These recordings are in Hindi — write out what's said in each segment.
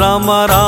राम राम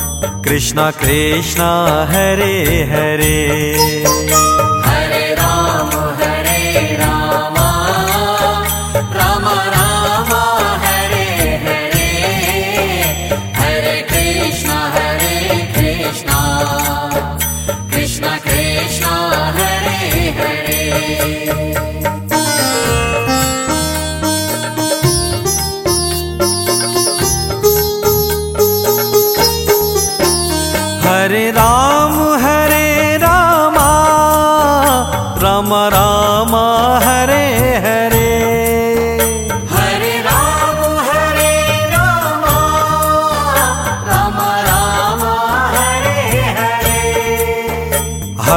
कृष्णा कृष्णा हरे हरे